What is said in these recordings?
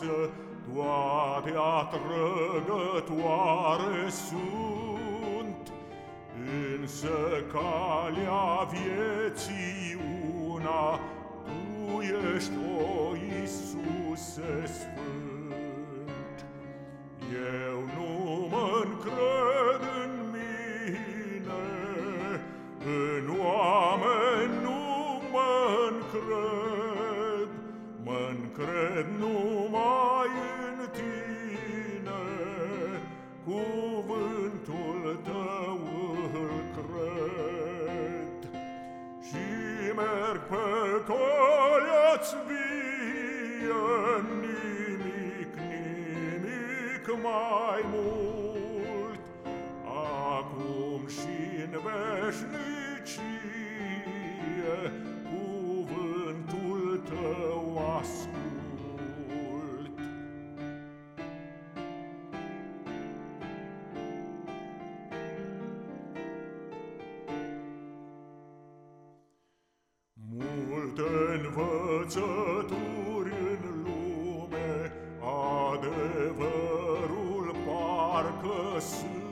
viață toate atrăgătoare sunt, Însă calea vieții una, Tu ești, o Iisuse Sfânt. Eu nu mă încred în mine, în oameni nu mă încred, cred numai în tine, cuvântul tău îl cred. Și merg pe calea-ți vie, nimic, nimic mai mult, acum și în veșnic. Multe învățături în lume, adevărul parcă sunt,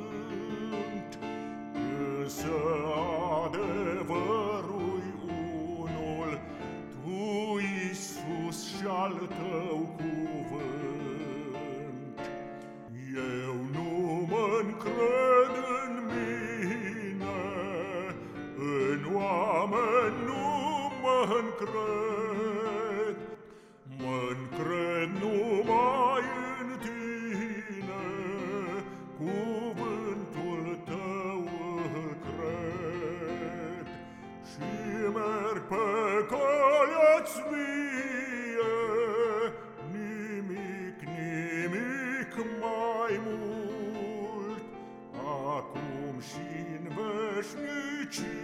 încred, mă încred numai în Tine, cuvântul Tău îl cred. Și merg pe calea-ți vie, nimic, nimic mai mult, acum și în veșnicie,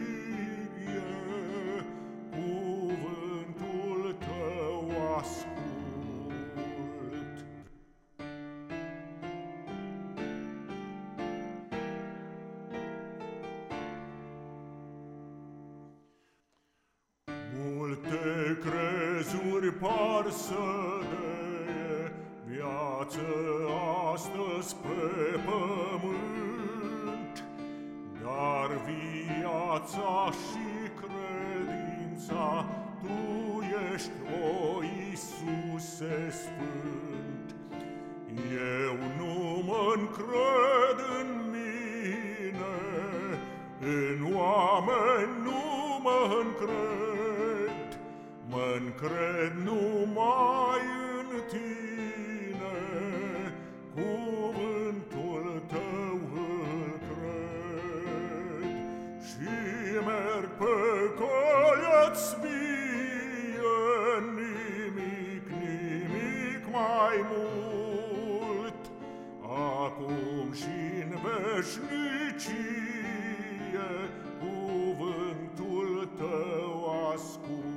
Multe crezuri par să deie viață astăzi pe pământ, dar viața și credința Tu ești, o Iisuse Sfânt. Eu nu mă încred în mine, în oameni nu mă încred, mă încred numai în Tine, cuvântul Tău îl cred. Și merg pe calea-ți vie, nimic, nimic mai mult, acum și în veșnicie, cuvântul Tău ascult.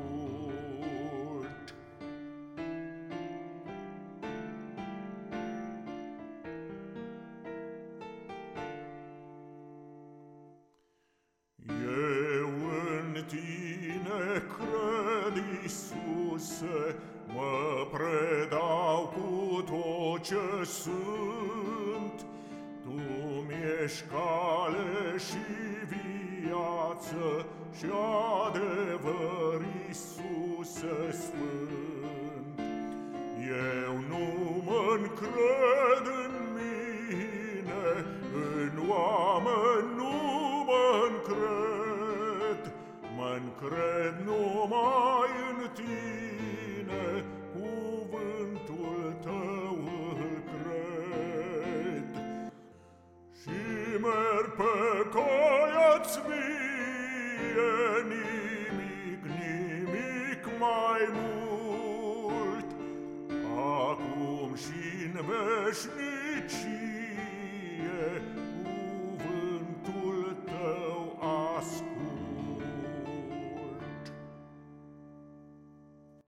Iisuse, mă predau cu tot ce sunt. Tu-mi ești cale și viață și adevăr, Iisuse Sfânt. Eu nu mă încred în mine, în oameni nu mă încred, mă încred numai kojac mie nimic, nimic mai mult, acum și în veșnicie.